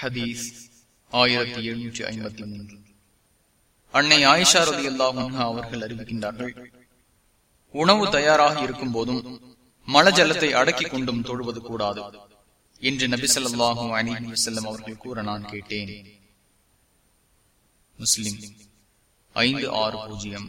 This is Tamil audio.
ஹதீஸ் ஆயிரத்தி எழுநூற்றி ஐம்பத்தி மூன்று. அன்னை ஆயிஷா ரதி அல்லாஹா அவர்கள் அறிவிக்கின்றார்கள் உணவு தயாராக இருக்கும் போதும் மலஜலத்தை அடக்கிக் கொண்டும் தொழுவது கூடாது என்று நபிசல்லாஹும் அலி வசல்லம் அவர்கள் கூற நான் கேட்டேன். முஸ்லிம் ஐந்து ஆறு பூஜ்ஜியம்.